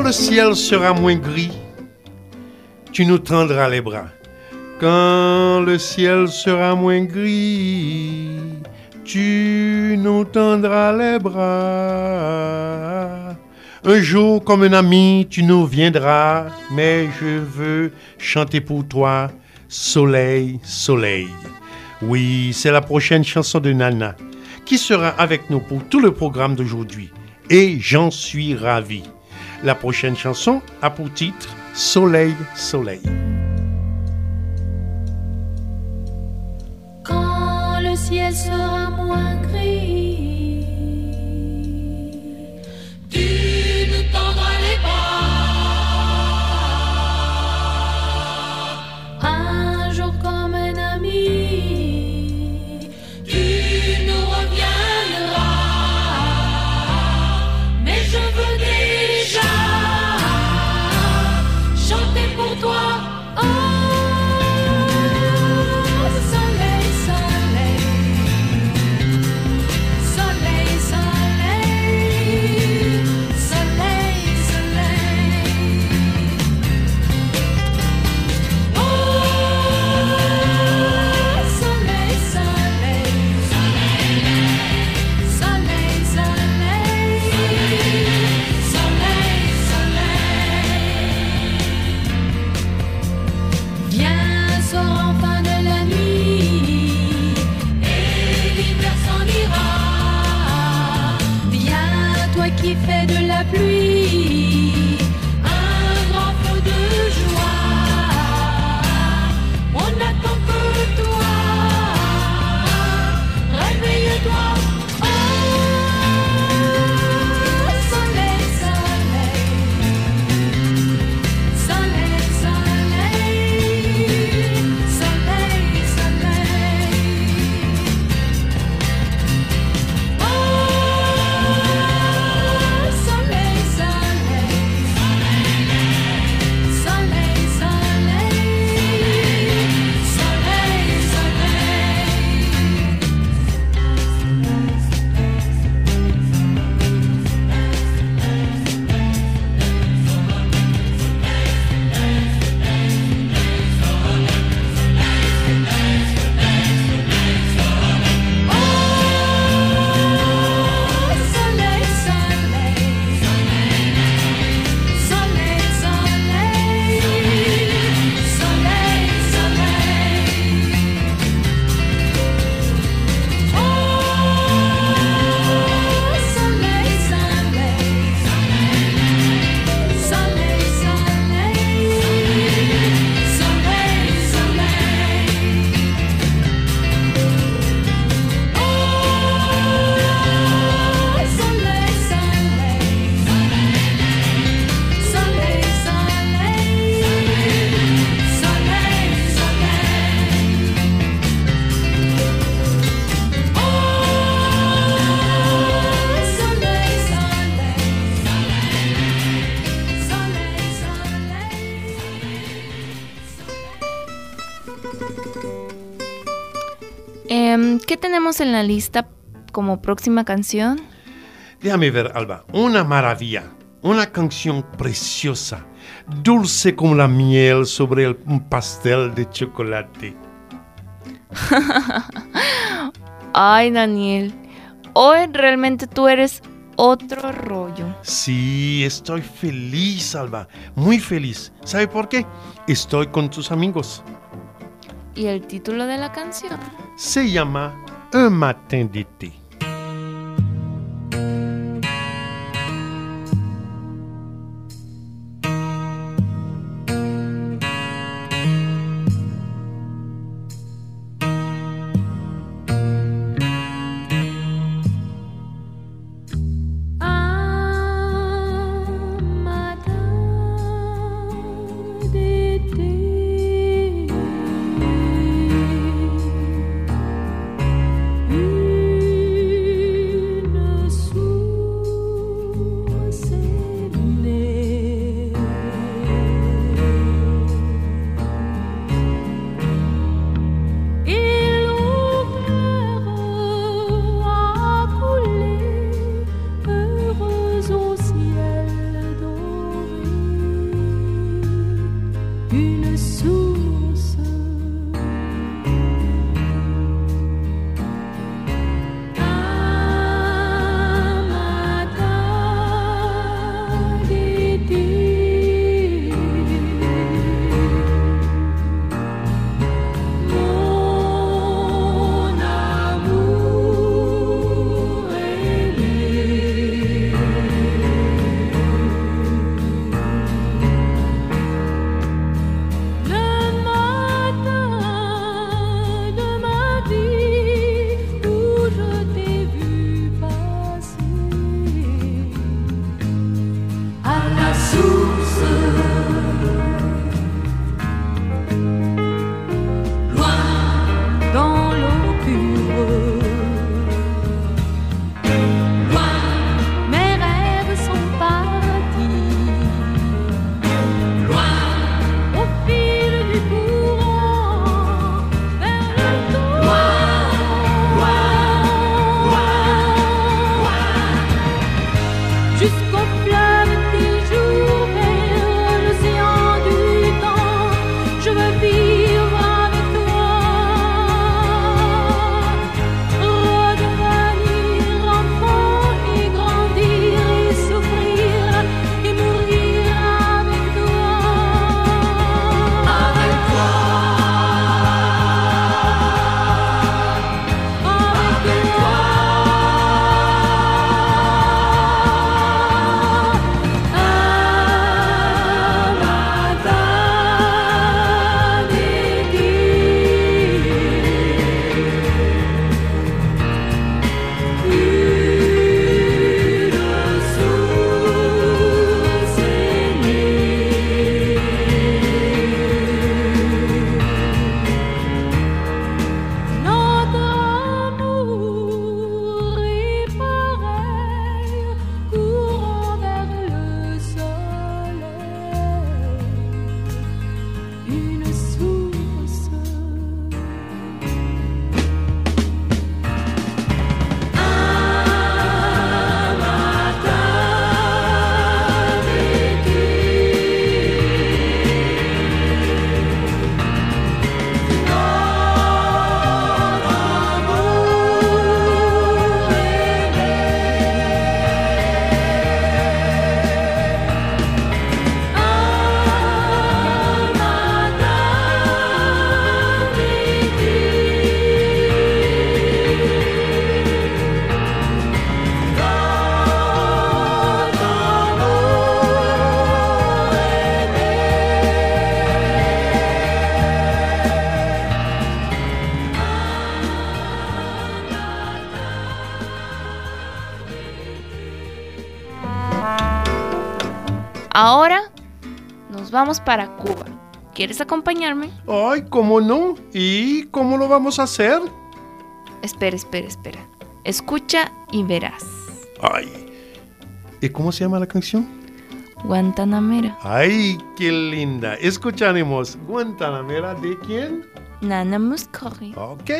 Quand le ciel sera moins gris, tu nous tendras les bras. Quand le ciel sera moins gris, tu nous tendras les bras. Un jour, comme un ami, tu nous viendras, mais je veux chanter pour toi, soleil, soleil. Oui, c'est la prochaine chanson de Nana, qui sera avec nous pour tout le programme d'aujourd'hui. Et j'en suis ravi. La prochaine chanson a pour titre Soleil, soleil. Toi qui fais de la pluie tenemos en la lista como próxima canción? Déjame ver, Alba. Una maravilla. Una canción preciosa. Dulce como la miel sobre el- un pastel de chocolate. Ay, Daniel, hoy realmente tú eres otro rollo. Sí, estoy feliz, Alba. Muy feliz. ¿Sabe por qué? Estoy con tus amigos. ¿Y el título de la canción? Se llama Un matin d'été. Vamos para Cuba. ¿Quieres acompañarme? Ay, ¿cómo no? ¿Y cómo lo vamos a hacer? Espera, espera, espera. Escucha y verás. Ay. ¿Y cómo se llama la canción? Guantanamera. Ay, qué linda. Escucharemos Guantanamera de quién? Nana Muscari. Ok.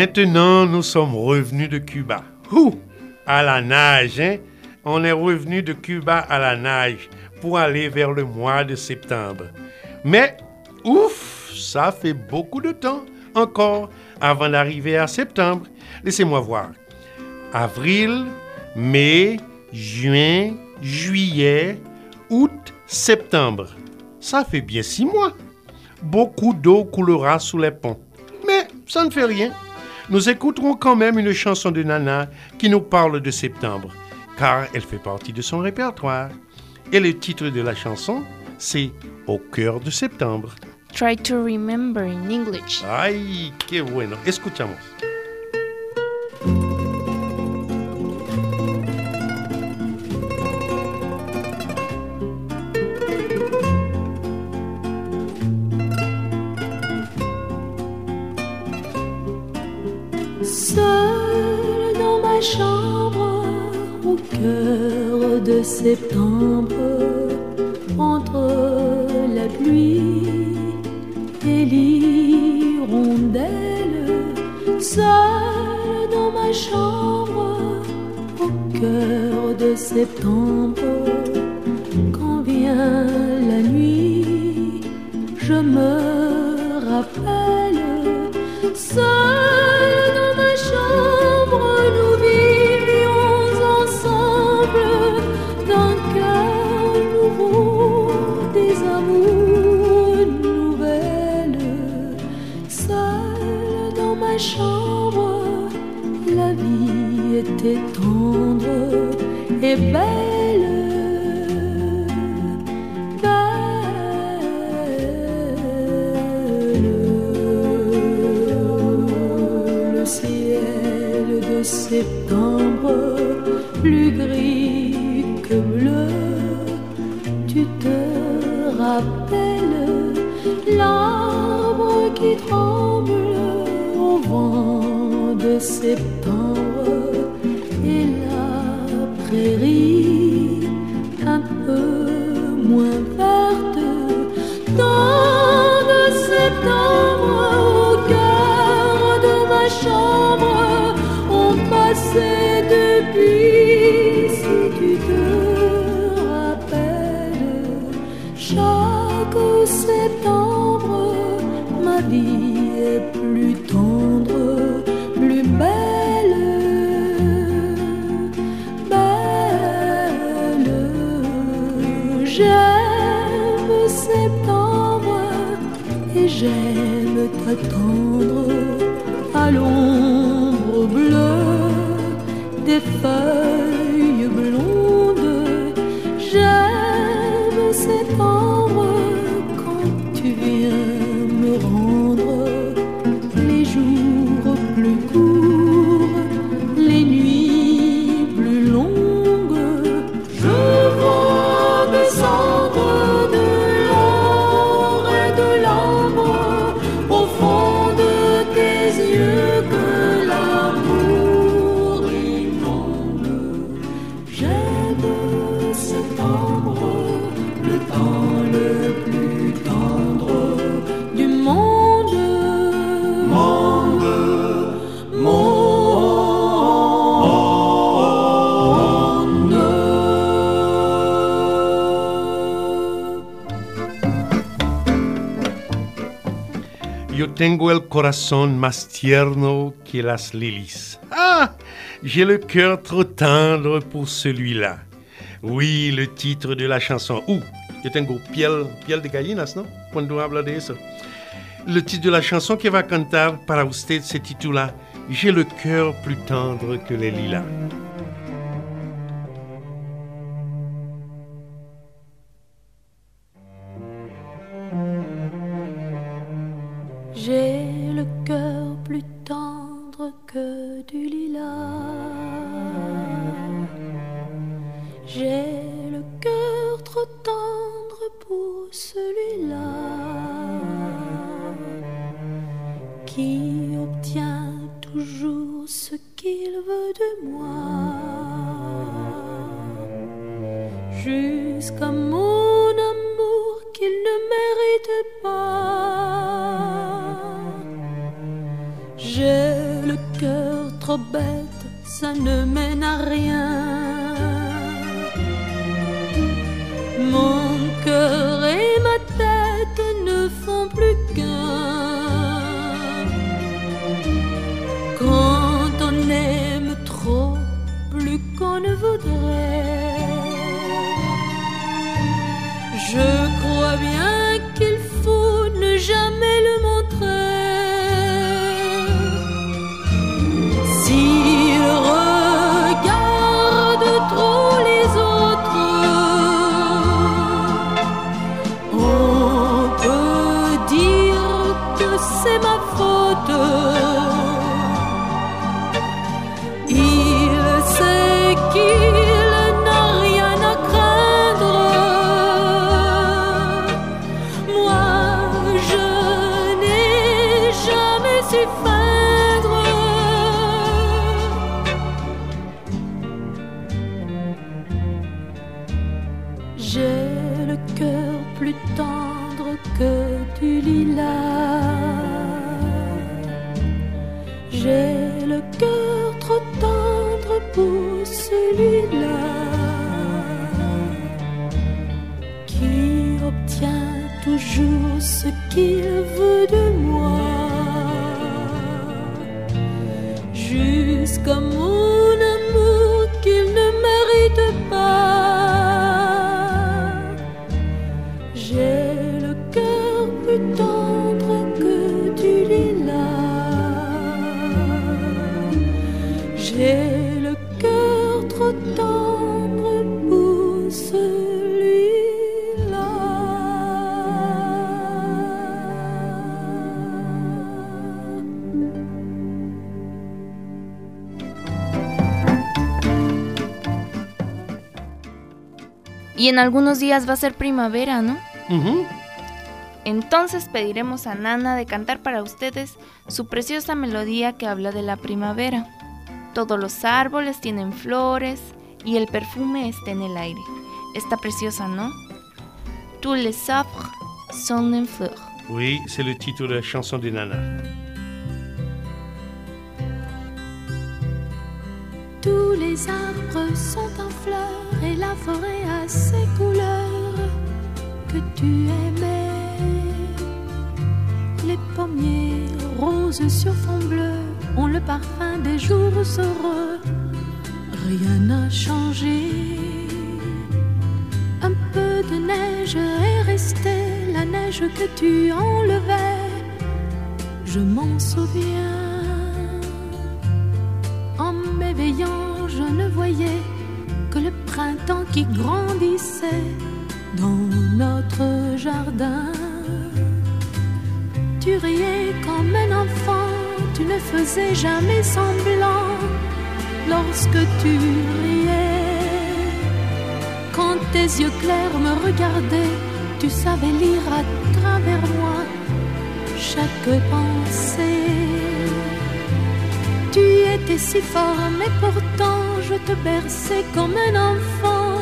Maintenant, nous sommes revenus de Cuba. Ouh, à la nage, hein? On est revenu de Cuba à la nage pour aller vers le mois de septembre. Mais, ouf, ça fait beaucoup de temps encore avant d'arriver à septembre. Laissez-moi voir. Avril, mai, juin, juillet, août, septembre. Ça fait bien six mois. Beaucoup d'eau coulera sous les ponts. Mais ça ne fait rien. Nous écouterons quand même une chanson de Nana qui nous parle de septembre, car elle fait partie de son répertoire. Et le titre de la chanson, c'est Au cœur de septembre. Try to remember in English. Ay, qué bueno. Escuchamos. De septembre, entre la pluie et l'hirondelle, seul dans ma chambre, au cœur de septembre, septembre, plus gris que bleu, tu te rappelles l'arbre qui tremble au vent de septembre? J'aime t'attendre à l'ombre bleue des feuilles tengo el corazón más tierno que las lilies. Ah J'ai le cœur trop tendre pour celui-là. Oui, le titre de la chanson. Ou, yo tengo piel, piel de gallinas, ¿no? Cuando habla de eso. Le titre de la chanson que va cantar para usted se titula J'ai le cœur plus tendre que les lilas. Tendre que du lilas. J'ai le cœur trop tendre pour celui-là qui obtient toujours ce qu'il veut de moi. Bête, ça ne mène à rien. Mon cœur et ma tête ne font plus qu'un. Quand on aime trop, plus qu'on ne voudrait. Je crois bien qu'il faut ne jamais ce qu'il veut de Y en algunos días va a ser primavera, ¿no? Entonces pediremos a Nana de cantar para ustedes su preciosa melodía que habla de la primavera. Todos los árboles tienen flores y el perfume está en el aire. Está preciosa, ¿no? Tous les arbres sont en fleurs. Oui, c'est le titre de la chanson de Nana. Tous les arbres sont en fleurs et la forêt a ses couleurs que tu aimais. Les pommiers roses sur fond bleu ont le parfum des jours heureux. Rien n'a changé. Un peu de neige est restée, la neige que tu enlevais. Je m'en souviens. Je ne voyais que le printemps qui grandissait dans notre jardin. Tu riais comme un enfant, tu ne faisais jamais semblant lorsque tu riais. Quand tes yeux clairs me regardaient, tu savais lire à travers moi chaque pensée. Tu étais si fort, mais pourtant je te berçais comme un enfant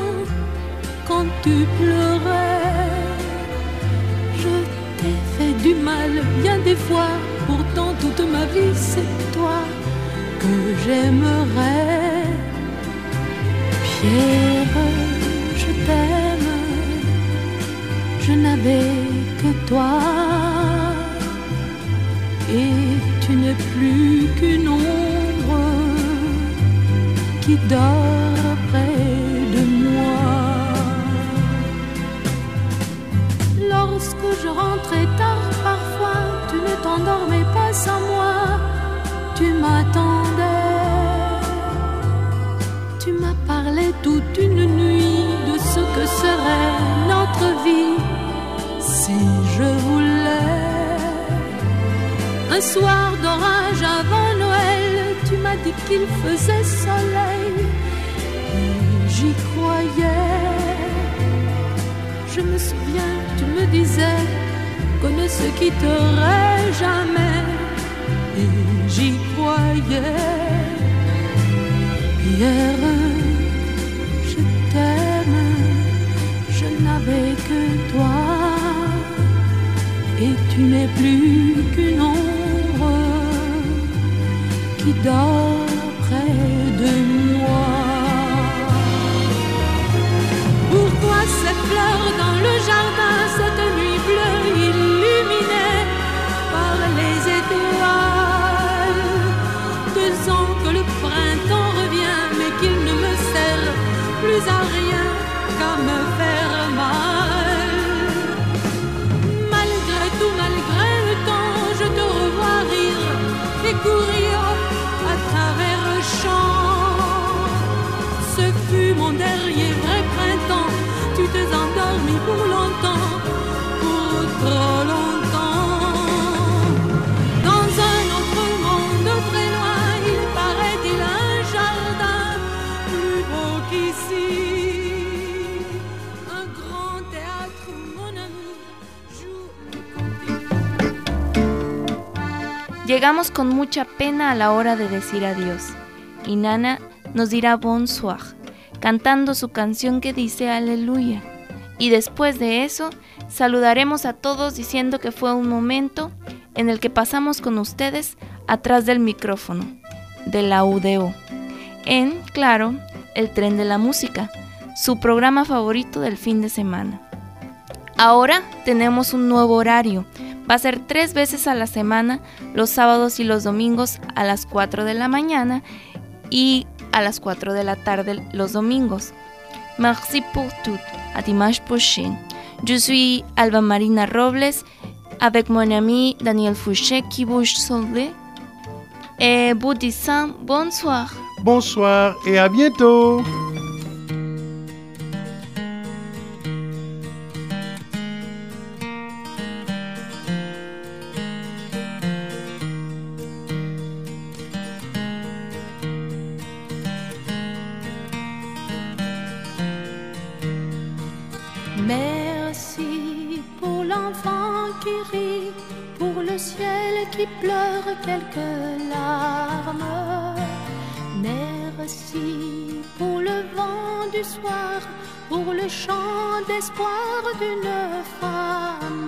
quand tu pleurais. Je t'ai fait du mal bien des fois, pourtant toute ma vie c'est toi que j'aimerais. Pierre, je t'aime, je n'avais que toi tu n'es plus qu'une ombre qui dort près de moi. Lorsque je rentrais tard parfois, tu ne t'endormais pas sans moi, tu m'attendais. Tu m'as parlé toute une nuit de ce que serait notre vie si je voulais. Un soir d'orage avant Noël, tu m'as dit qu'il faisait soleil. J'y croyais. Je me souviens, tu me disais, connais ce qui t'aurait jamais. Et j'y croyais. Pierre, je t'aime, je n'avais que toi. Et tu n'es plus qu'une ombre qui dort Llegamos con mucha pena a la hora de decir adiós y Nana nos dirá bonsoir, cantando su canción que dice aleluya. Y después de eso, saludaremos a todos diciendo que fue un momento en el que pasamos con ustedes atrás del micrófono, de la UDO, en, claro, el tren de la música, su programa favorito del fin de semana. Ahora tenemos un nuevo horario. Va a ser tres veces a la semana, los sábados y los domingos a las 4 de la mañana y a las 4 de la tarde los domingos. Merci pour tout. À dimanche prochain. Je suis Alba Marina Robles avec mon ami Daniel Fouché qui vous sauve et vous disant bonsoir. bonsoir et à bientôt. Ciel qui pleure quelques larmes. Merci pour le vent du soir, pour le chant d'espoir d'une femme.